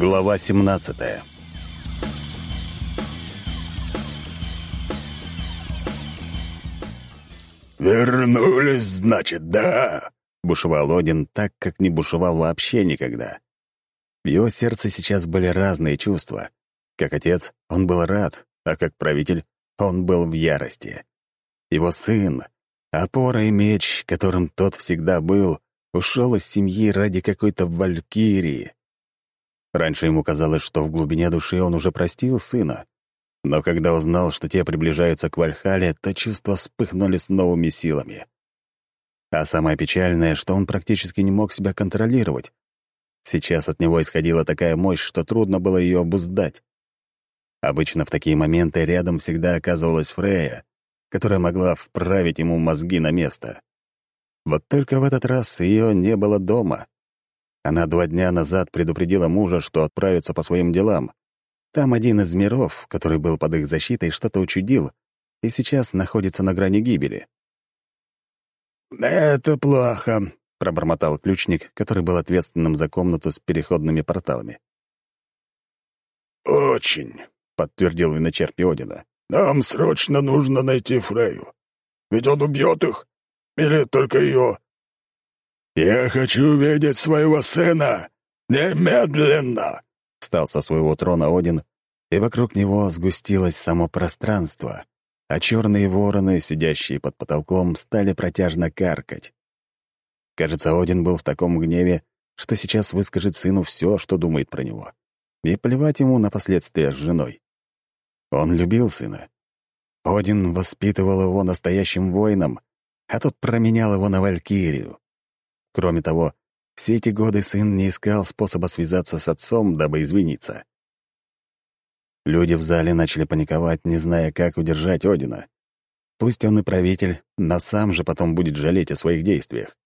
Глава 17 «Вернулись, значит, да?» — бушевал Один так, как не бушевал вообще никогда. В его сердце сейчас были разные чувства. Как отец он был рад, а как правитель он был в ярости. Его сын, опора и меч, которым тот всегда был, ушел из семьи ради какой-то валькирии. Раньше ему казалось, что в глубине души он уже простил сына. Но когда узнал, что те приближаются к Вальхале, то чувства вспыхнули с новыми силами. А самое печальное, что он практически не мог себя контролировать. Сейчас от него исходила такая мощь, что трудно было ее обуздать. Обычно в такие моменты рядом всегда оказывалась Фрея, которая могла вправить ему мозги на место. Вот только в этот раз ее не было дома. Она два дня назад предупредила мужа, что отправится по своим делам. Там один из миров, который был под их защитой, что-то учудил и сейчас находится на грани гибели. «Это плохо», — пробормотал ключник, который был ответственным за комнату с переходными порталами. «Очень», — подтвердил виночерп Одина. «Нам срочно нужно найти Фрею. Ведь он убьет их. Или только ее. «Я хочу видеть своего сына! Немедленно!» Встал со своего трона Один, и вокруг него сгустилось само пространство, а черные вороны, сидящие под потолком, стали протяжно каркать. Кажется, Один был в таком гневе, что сейчас выскажет сыну все, что думает про него. И плевать ему на последствия с женой. Он любил сына. Один воспитывал его настоящим воином, а тот променял его на Валькирию. Кроме того, все эти годы сын не искал способа связаться с отцом, дабы извиниться. Люди в зале начали паниковать, не зная, как удержать Одина. Пусть он и правитель, но сам же потом будет жалеть о своих действиях.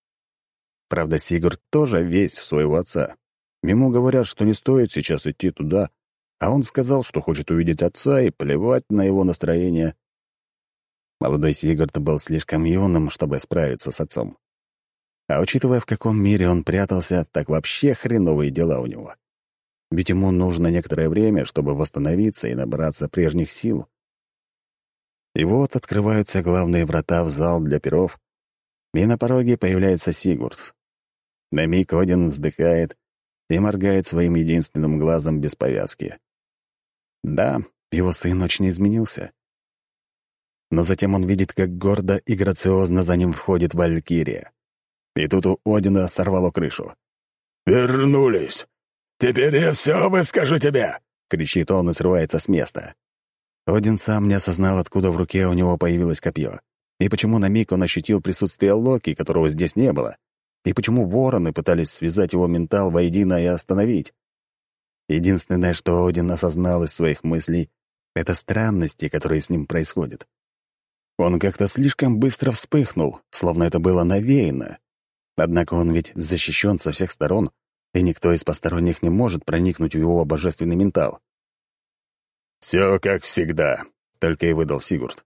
Правда, Сигурд тоже весь в своего отца. Ему говорят, что не стоит сейчас идти туда, а он сказал, что хочет увидеть отца и плевать на его настроение. Молодой Сигурд был слишком юным, чтобы справиться с отцом. А учитывая, в каком мире он прятался, так вообще хреновые дела у него. Ведь ему нужно некоторое время, чтобы восстановиться и набраться прежних сил. И вот открываются главные врата в зал для перов, и на пороге появляется Сигурд. На миг Один вздыхает и моргает своим единственным глазом без повязки. Да, его сын очень изменился. Но затем он видит, как гордо и грациозно за ним входит Валькирия. И тут у Одина сорвало крышу. «Вернулись! Теперь я все выскажу тебе!» — кричит он и срывается с места. Один сам не осознал, откуда в руке у него появилось копье, и почему на миг он ощутил присутствие Локи, которого здесь не было, и почему вороны пытались связать его ментал воедино и остановить. Единственное, что Один осознал из своих мыслей, — это странности, которые с ним происходят. Он как-то слишком быстро вспыхнул, словно это было навеяно, Однако он ведь защищен со всех сторон, и никто из посторонних не может проникнуть в его божественный ментал. «Все как всегда», — только и выдал Сигурд.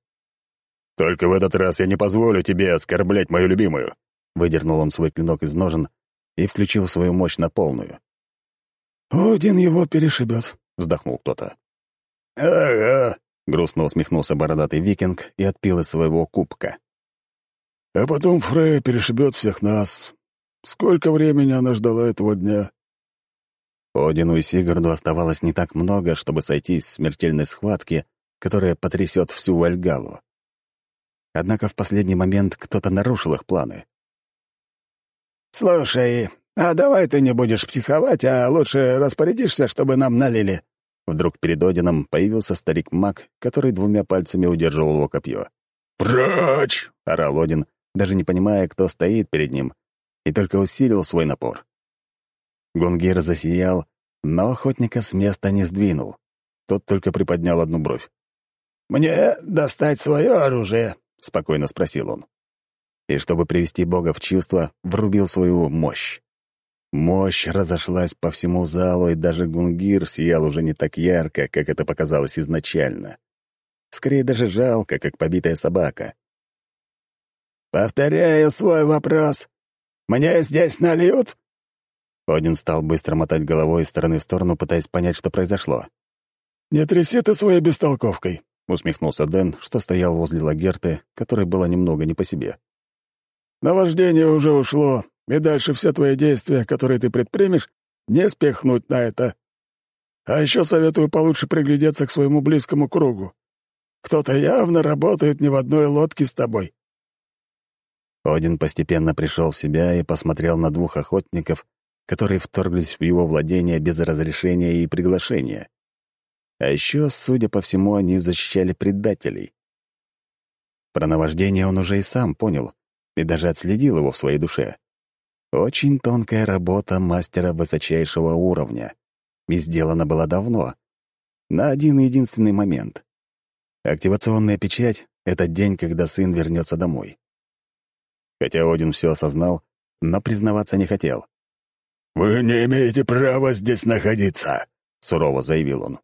«Только в этот раз я не позволю тебе оскорблять мою любимую», — выдернул он свой клинок из ножен и включил свою мощь на полную. «Один его перешибет», — вздохнул кто-то. «Ага», — грустно усмехнулся бородатый викинг и отпил из своего кубка. А потом Фрея перешибет всех нас. Сколько времени она ждала этого дня?» Одину и Сигарду оставалось не так много, чтобы сойтись в смертельной схватке, которая потрясет всю Вальгалу. Однако в последний момент кто-то нарушил их планы. «Слушай, а давай ты не будешь психовать, а лучше распорядишься, чтобы нам налили». Вдруг перед Одином появился старик-маг, который двумя пальцами удерживал его копье. «Прочь!» — орал Один, даже не понимая, кто стоит перед ним, и только усилил свой напор. Гунгир засиял, но охотника с места не сдвинул. Тот только приподнял одну бровь. «Мне достать свое оружие?» — спокойно спросил он. И чтобы привести Бога в чувство, врубил свою мощь. Мощь разошлась по всему залу, и даже Гунгир сиял уже не так ярко, как это показалось изначально. Скорее даже жалко, как побитая собака. «Повторяю свой вопрос. Мне здесь нальют?» Один стал быстро мотать головой из стороны в сторону, пытаясь понять, что произошло. «Не тряси ты своей бестолковкой», — усмехнулся Дэн, что стоял возле Лагерты, которой было немного не по себе. «Наваждение уже ушло, и дальше все твои действия, которые ты предпримешь, не спихнуть на это. А еще советую получше приглядеться к своему близкому кругу. Кто-то явно работает не в одной лодке с тобой». Один постепенно пришел в себя и посмотрел на двух охотников, которые вторглись в его владение без разрешения и приглашения. А еще, судя по всему, они защищали предателей. Про наваждение он уже и сам понял, и даже отследил его в своей душе. Очень тонкая работа мастера высочайшего уровня. И сделана была давно, на один единственный момент. Активационная печать — это день, когда сын вернется домой. Хотя Один все осознал, но признаваться не хотел. «Вы не имеете права здесь находиться», — сурово заявил он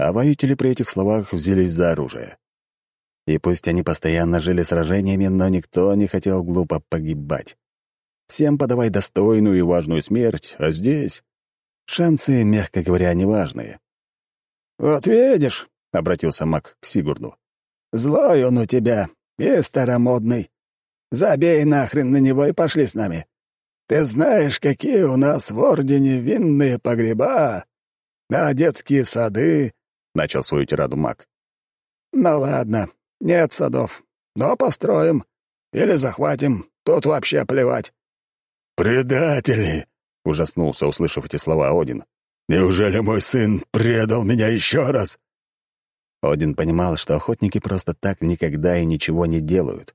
а воители при этих словах взялись за оружие. И пусть они постоянно жили сражениями, но никто не хотел глупо погибать. Всем подавай достойную и важную смерть, а здесь шансы, мягко говоря, неважные. «Вот видишь», — обратился маг к Сигурду, — «злой он у тебя и старомодный. Забей нахрен на него и пошли с нами. Ты знаешь, какие у нас в Ордене винные погреба, а детские сады, — начал свою тираду маг. «Ну ладно, нет садов, но построим. Или захватим, тут вообще плевать». «Предатели!» — ужаснулся, услышав эти слова Один. «Неужели мой сын предал меня еще раз?» Один понимал, что охотники просто так никогда и ничего не делают.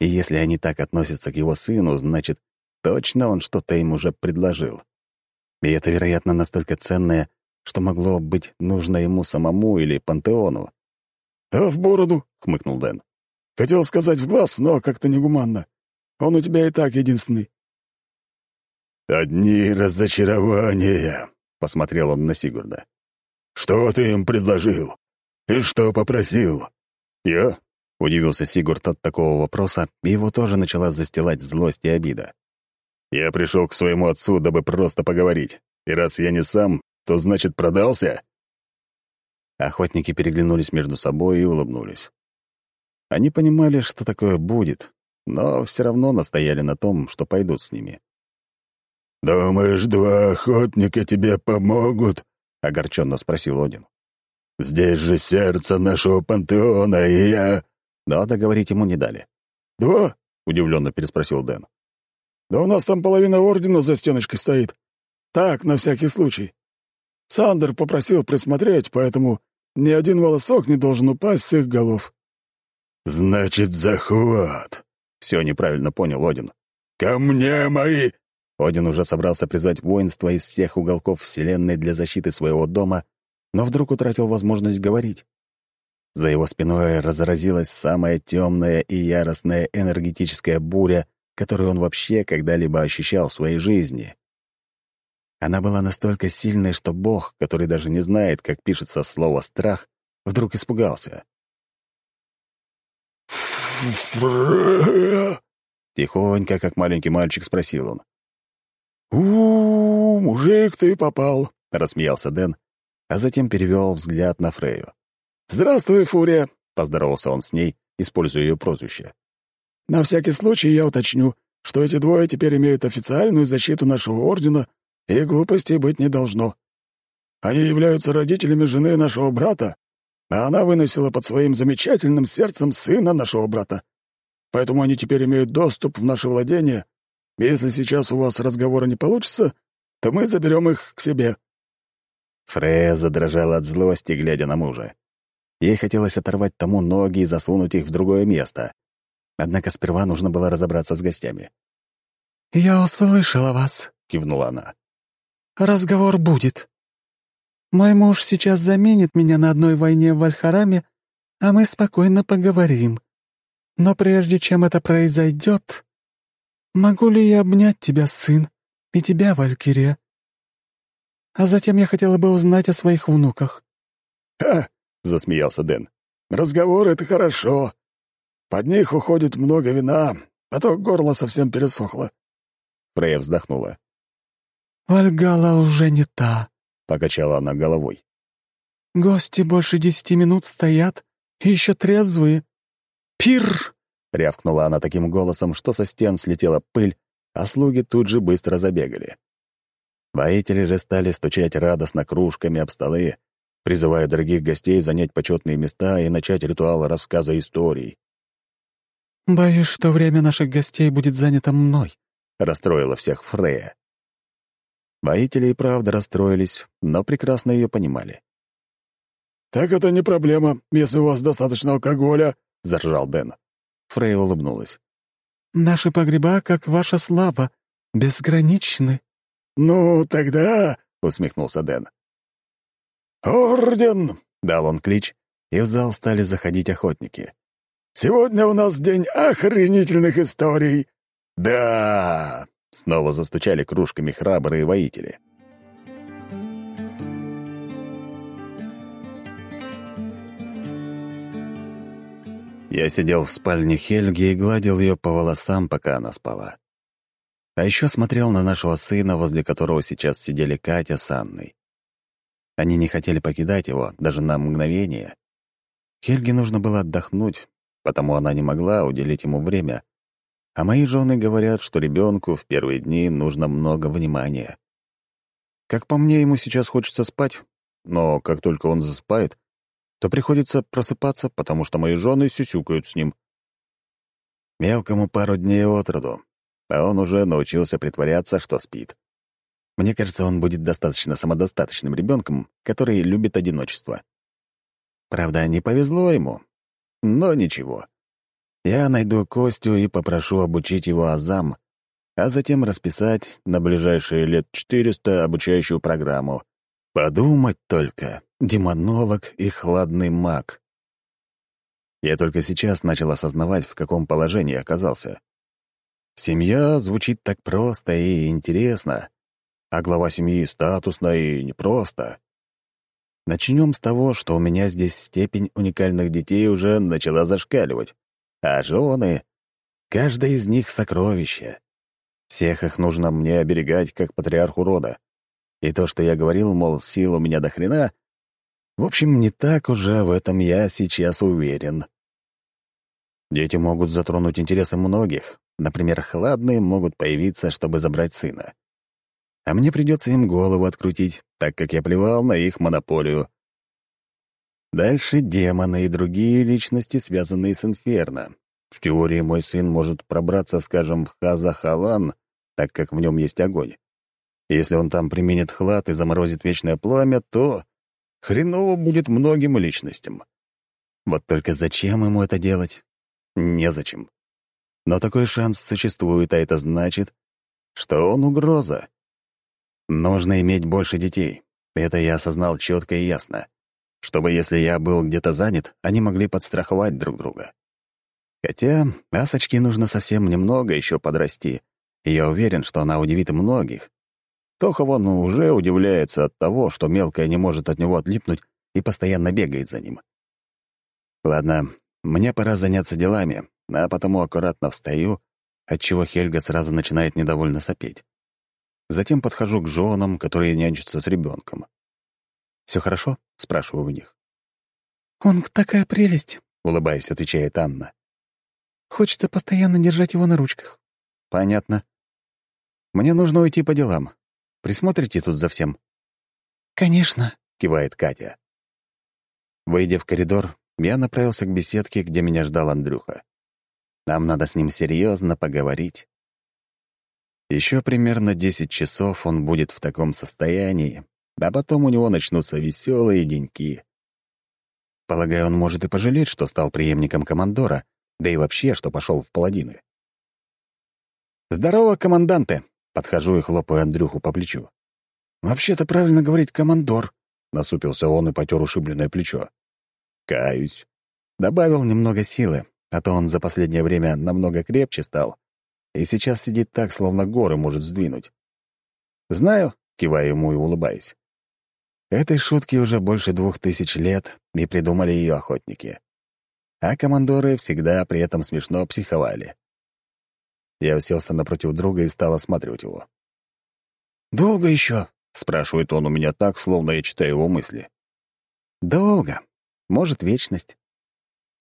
И если они так относятся к его сыну, значит, точно он что-то им уже предложил. И это, вероятно, настолько ценное, что могло быть нужно ему самому или пантеону. «А в бороду?» — хмыкнул Дэн. «Хотел сказать в глаз, но как-то негуманно. Он у тебя и так единственный». «Одни разочарования», — посмотрел он на Сигурда. «Что ты им предложил? И что попросил?» «Я?» — удивился Сигурд от такого вопроса, и его тоже начала застилать злость и обида. «Я пришел к своему отцу, дабы просто поговорить, и раз я не сам, то значит продался?» Охотники переглянулись между собой и улыбнулись. Они понимали, что такое будет, но все равно настояли на том, что пойдут с ними. «Думаешь, два охотника тебе помогут?» — огорченно спросил Один. «Здесь же сердце нашего пантеона, и я...» Но договорить ему не дали. «Два?» — удивленно переспросил Дэн. «Да у нас там половина ордена за стеночкой стоит. Так, на всякий случай. Сандер попросил присмотреть, поэтому ни один волосок не должен упасть с их голов». «Значит, захват!» — все неправильно понял Один. «Ко мне мои!» Один уже собрался призвать воинство из всех уголков Вселенной для защиты своего дома, но вдруг утратил возможность говорить. За его спиной разразилась самая темная и яростная энергетическая буря, которую он вообще когда-либо ощущал в своей жизни. Она была настолько сильной, что Бог, который даже не знает, как пишется слово «страх», вдруг испугался. Тихонько, как маленький мальчик, спросил он. у, мужик, ты попал!» — рассмеялся Дэн, а затем перевел взгляд на Фрею. «Здравствуй, Фурия!» — поздоровался он с ней, используя ее прозвище. «На всякий случай я уточню, что эти двое теперь имеют официальную защиту нашего ордена и глупостей быть не должно. Они являются родителями жены нашего брата, а она выносила под своим замечательным сердцем сына нашего брата. Поэтому они теперь имеют доступ в наше владение. Если сейчас у вас разговора не получится, то мы заберем их к себе». Фрея задрожала от злости, глядя на мужа. Ей хотелось оторвать тому ноги и засунуть их в другое место. Однако сперва нужно было разобраться с гостями. «Я услышала вас», — кивнула она. Разговор будет. Мой муж сейчас заменит меня на одной войне в Вальхараме, а мы спокойно поговорим. Но прежде чем это произойдет, могу ли я обнять тебя, сын, и тебя, Валькирия? А затем я хотела бы узнать о своих внуках». «Ха!» — засмеялся Дэн. «Разговор — это хорошо. Под них уходит много вина, а то горло совсем пересохло». Фрея вздохнула. «Вальгала уже не та», — покачала она головой. «Гости больше десяти минут стоят и еще трезвые. Пир!» — рявкнула она таким голосом, что со стен слетела пыль, а слуги тут же быстро забегали. Воители же стали стучать радостно кружками об столы, призывая дорогих гостей занять почетные места и начать ритуал рассказа историй. «Боюсь, что время наших гостей будет занято мной», — расстроила всех Фрея. Воители и правда расстроились, но прекрасно ее понимали. «Так это не проблема, если у вас достаточно алкоголя», — заржал Дэн. Фрея улыбнулась. «Наши погреба, как ваша слава, безграничны». «Ну, тогда...» — усмехнулся Дэн. «Орден!» — дал он клич, и в зал стали заходить охотники. «Сегодня у нас день охренительных историй!» «Да!» — снова застучали кружками храбрые воители. Я сидел в спальне Хельги и гладил ее по волосам, пока она спала. А еще смотрел на нашего сына, возле которого сейчас сидели Катя с Анной. Они не хотели покидать его, даже на мгновение. Хельге нужно было отдохнуть, потому она не могла уделить ему время. А мои жены говорят, что ребенку в первые дни нужно много внимания. Как по мне, ему сейчас хочется спать, но как только он засыпает, то приходится просыпаться, потому что мои жены сюсюкают с ним. Мелкому пару дней от роду, а он уже научился притворяться, что спит. Мне кажется, он будет достаточно самодостаточным ребенком, который любит одиночество. Правда, не повезло ему, но ничего. Я найду Костю и попрошу обучить его азам, а затем расписать на ближайшие лет 400 обучающую программу. Подумать только, демонолог и хладный маг. Я только сейчас начал осознавать, в каком положении оказался. Семья звучит так просто и интересно, а глава семьи статусно и непросто. Начнем с того, что у меня здесь степень уникальных детей уже начала зашкаливать, а жены — каждая из них — сокровище. Всех их нужно мне оберегать, как патриарху рода. И то, что я говорил, мол, сил у меня до хрена, в общем, не так уже в этом я сейчас уверен. Дети могут затронуть интересы многих. Например, хладные могут появиться, чтобы забрать сына а мне придется им голову открутить, так как я плевал на их монополию. Дальше демоны и другие личности, связанные с Инферно. В теории мой сын может пробраться, скажем, в Хазахалан, так как в нем есть огонь. Если он там применит хлад и заморозит вечное пламя, то хреново будет многим личностям. Вот только зачем ему это делать? Незачем. Но такой шанс существует, а это значит, что он угроза. Нужно иметь больше детей. Это я осознал четко и ясно. Чтобы, если я был где-то занят, они могли подстраховать друг друга. Хотя Асочке нужно совсем немного еще подрасти, и я уверен, что она удивит многих. Тоха вон уже удивляется от того, что мелкая не может от него отлипнуть и постоянно бегает за ним. Ладно, мне пора заняться делами, а потому аккуратно встаю, отчего Хельга сразу начинает недовольно сопеть. Затем подхожу к женам, которые нянчатся с ребенком. Все хорошо?» — спрашиваю у них. «Он такая прелесть», — улыбаясь, отвечает Анна. «Хочется постоянно держать его на ручках». «Понятно. Мне нужно уйти по делам. Присмотрите тут за всем?» «Конечно», — кивает Катя. Выйдя в коридор, я направился к беседке, где меня ждал Андрюха. Нам надо с ним серьезно поговорить. Еще примерно 10 часов он будет в таком состоянии, а потом у него начнутся веселые деньки. Полагаю, он может и пожалеть, что стал преемником командора, да и вообще, что пошел в паладины. «Здорово, команданты!» — подхожу и хлопаю Андрюху по плечу. «Вообще-то правильно говорить «командор», — насупился он и потер ушибленное плечо. «Каюсь». Добавил немного силы, а то он за последнее время намного крепче стал, и сейчас сидит так, словно горы может сдвинуть. «Знаю», — киваю ему и улыбаюсь. Этой шутке уже больше двух тысяч лет, и придумали ее охотники. А командоры всегда при этом смешно психовали. Я уселся напротив друга и стал осматривать его. «Долго еще?» — спрашивает он у меня так, словно я читаю его мысли. «Долго. Может, вечность.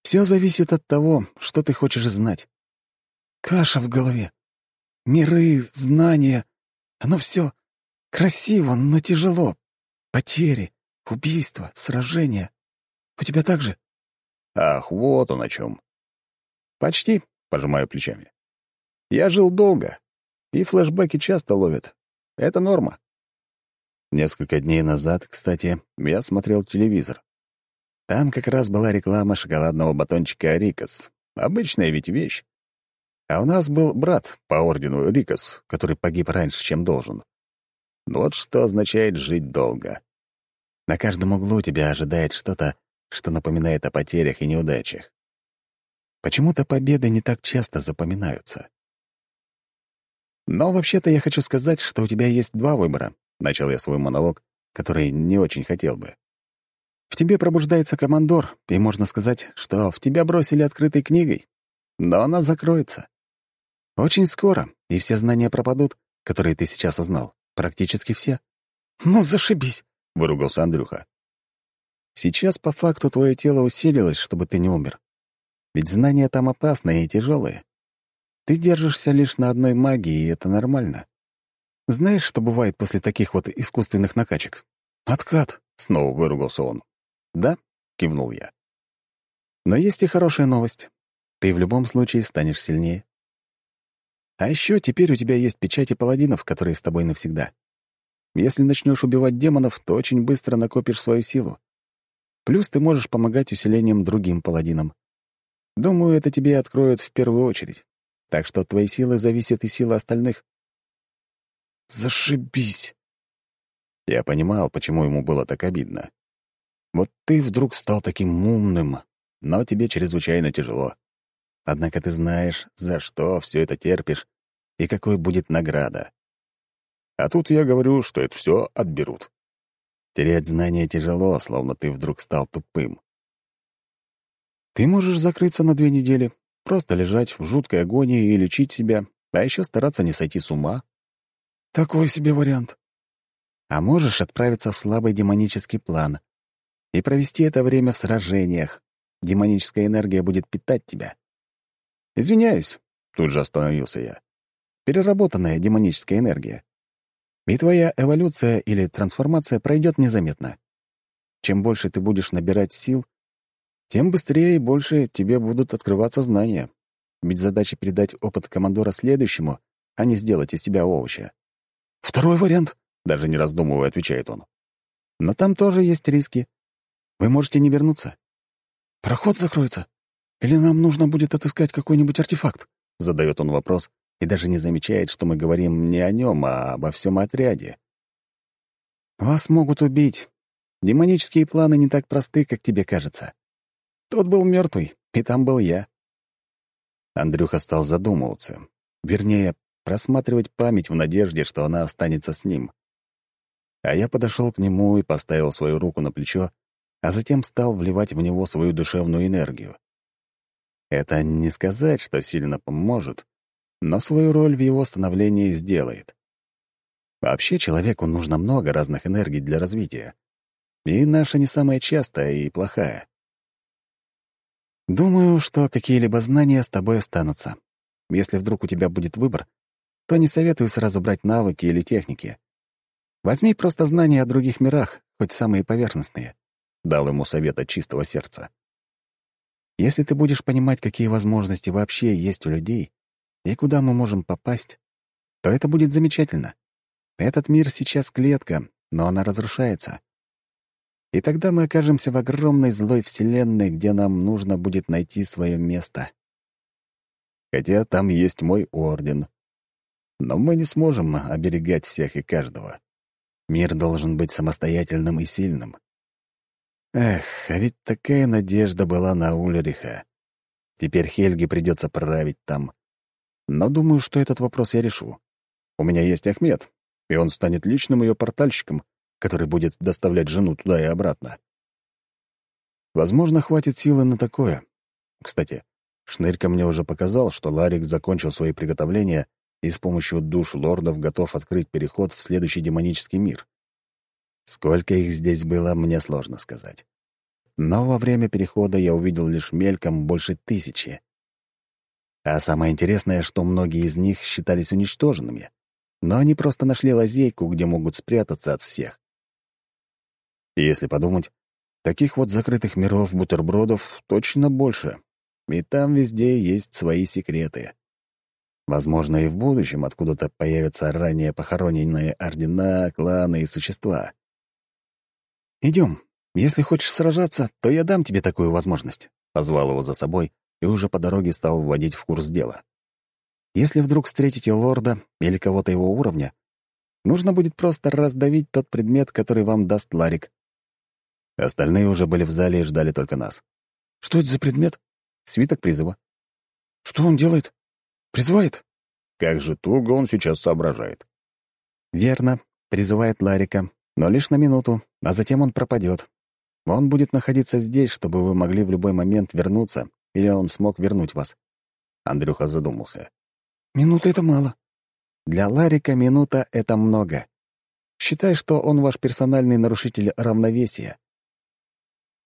Все зависит от того, что ты хочешь знать. Каша в голове. Миры, знания. Оно все красиво, но тяжело. Потери, убийства, сражения. У тебя так же?» «Ах, вот он о чем. «Почти», — пожимаю плечами. «Я жил долго, и флешбеки часто ловят. Это норма». Несколько дней назад, кстати, я смотрел телевизор. Там как раз была реклама шоколадного батончика «Рикос». Обычная ведь вещь. А у нас был брат по ордену Рикос, который погиб раньше, чем должен. Вот что означает жить долго. На каждом углу тебя ожидает что-то, что напоминает о потерях и неудачах. Почему-то победы не так часто запоминаются. Но вообще-то я хочу сказать, что у тебя есть два выбора. Начал я свой монолог, который не очень хотел бы. В тебе пробуждается командор, и можно сказать, что в тебя бросили открытой книгой. Но она закроется. Очень скоро, и все знания пропадут, которые ты сейчас узнал. Практически все. «Ну, зашибись!» — выругался Андрюха. «Сейчас по факту твое тело усилилось, чтобы ты не умер. Ведь знания там опасные и тяжелые. Ты держишься лишь на одной магии, и это нормально. Знаешь, что бывает после таких вот искусственных накачек? Откат, — снова выругался он. Да, — кивнул я. Но есть и хорошая новость. Ты в любом случае станешь сильнее. А еще теперь у тебя есть печати паладинов, которые с тобой навсегда. Если начнешь убивать демонов, то очень быстро накопишь свою силу. Плюс ты можешь помогать усилением другим паладинам. Думаю, это тебе откроют в первую очередь. Так что от твоей силы зависит и сила остальных. Зашибись. Я понимал, почему ему было так обидно. Вот ты вдруг стал таким умным, но тебе чрезвычайно тяжело. Однако ты знаешь, за что все это терпишь и какой будет награда. А тут я говорю, что это все отберут. Терять знания тяжело, словно ты вдруг стал тупым. Ты можешь закрыться на две недели, просто лежать в жуткой агонии и лечить себя, а еще стараться не сойти с ума. Такой себе вариант. А можешь отправиться в слабый демонический план и провести это время в сражениях. Демоническая энергия будет питать тебя. Извиняюсь, тут же остановился я. Переработанная демоническая энергия. И твоя эволюция или трансформация пройдет незаметно. Чем больше ты будешь набирать сил, тем быстрее и больше тебе будут открываться знания. Ведь задача передать опыт командора следующему, а не сделать из тебя овоща. «Второй вариант», — даже не раздумывая, отвечает он. «Но там тоже есть риски. Вы можете не вернуться». «Проход закроется? Или нам нужно будет отыскать какой-нибудь артефакт?» — задает он вопрос и даже не замечает, что мы говорим не о нем, а обо всем отряде. «Вас могут убить. Демонические планы не так просты, как тебе кажется. Тот был мертвый, и там был я. Андрюха стал задумываться. Вернее, просматривать память в надежде, что она останется с ним. А я подошел к нему и поставил свою руку на плечо, а затем стал вливать в него свою душевную энергию. Это не сказать, что сильно поможет, но свою роль в его становлении сделает. Вообще человеку нужно много разных энергий для развития. И наша не самая частая и плохая. Думаю, что какие-либо знания с тобой останутся. Если вдруг у тебя будет выбор, то не советую сразу брать навыки или техники. Возьми просто знания о других мирах, хоть самые поверхностные. Дал ему совет от чистого сердца. Если ты будешь понимать, какие возможности вообще есть у людей и куда мы можем попасть, то это будет замечательно. Этот мир сейчас клетка, но она разрушается. И тогда мы окажемся в огромной злой вселенной, где нам нужно будет найти свое место. Хотя там есть мой орден. Но мы не сможем оберегать всех и каждого. Мир должен быть самостоятельным и сильным. Эх, а ведь такая надежда была на Ульриха. Теперь Хельге придется править там. Но думаю, что этот вопрос я решу. У меня есть Ахмед, и он станет личным ее портальщиком, который будет доставлять жену туда и обратно. Возможно, хватит силы на такое. Кстати, Шнырька мне уже показал, что Ларик закончил свои приготовления и с помощью душ лордов готов открыть переход в следующий демонический мир. Сколько их здесь было, мне сложно сказать. Но во время перехода я увидел лишь мельком больше тысячи. А самое интересное, что многие из них считались уничтоженными, но они просто нашли лазейку, где могут спрятаться от всех. И если подумать, таких вот закрытых миров-бутербродов точно больше, и там везде есть свои секреты. Возможно, и в будущем откуда-то появятся ранее похороненные ордена, кланы и существа. Идем. Если хочешь сражаться, то я дам тебе такую возможность», — позвал его за собой и уже по дороге стал вводить в курс дела. «Если вдруг встретите лорда или кого-то его уровня, нужно будет просто раздавить тот предмет, который вам даст Ларик». Остальные уже были в зале и ждали только нас. «Что это за предмет?» «Свиток призыва». «Что он делает?» Призывает? Как же туго он сейчас соображает. Верно, призывает Ларика, но лишь на минуту, а затем он пропадет. Он будет находиться здесь, чтобы вы могли в любой момент вернуться, или он смог вернуть вас. Андрюха задумался. Минута — это мало. Для Ларика минута — это много. Считай, что он ваш персональный нарушитель равновесия.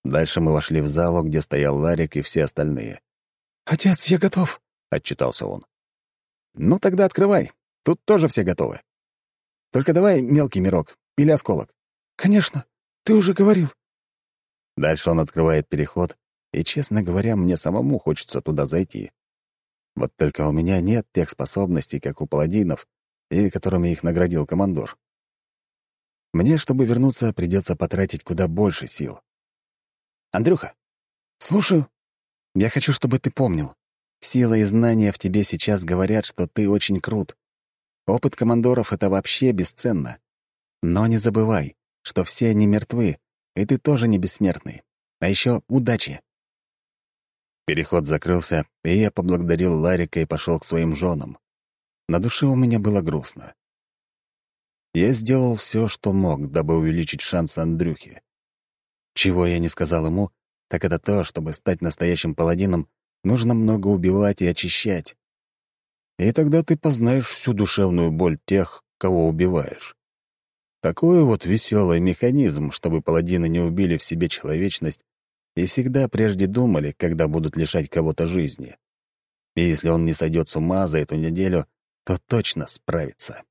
Дальше мы вошли в залу, где стоял Ларик и все остальные. «Отец, я готов», — отчитался он. «Ну тогда открывай. Тут тоже все готовы. Только давай мелкий мирок или осколок». «Конечно. Ты уже говорил». Дальше он открывает переход, и, честно говоря, мне самому хочется туда зайти. Вот только у меня нет тех способностей, как у паладинов, и которыми их наградил командор. Мне, чтобы вернуться, придется потратить куда больше сил. Андрюха. Слушаю. Я хочу, чтобы ты помнил. Сила и знания в тебе сейчас говорят, что ты очень крут. Опыт командоров — это вообще бесценно. Но не забывай, что все они мертвы, и ты тоже не бессмертный. А еще удачи. Переход закрылся, и я поблагодарил Ларика и пошел к своим женам. На душе у меня было грустно. Я сделал все, что мог, дабы увеличить шансы Андрюхи. Чего я не сказал ему, так это то, чтобы стать настоящим паладином, нужно много убивать и очищать. И тогда ты познаешь всю душевную боль тех, кого убиваешь. Такой вот веселый механизм, чтобы паладины не убили в себе человечность и всегда прежде думали, когда будут лишать кого-то жизни. И если он не сойдет с ума за эту неделю, то точно справится.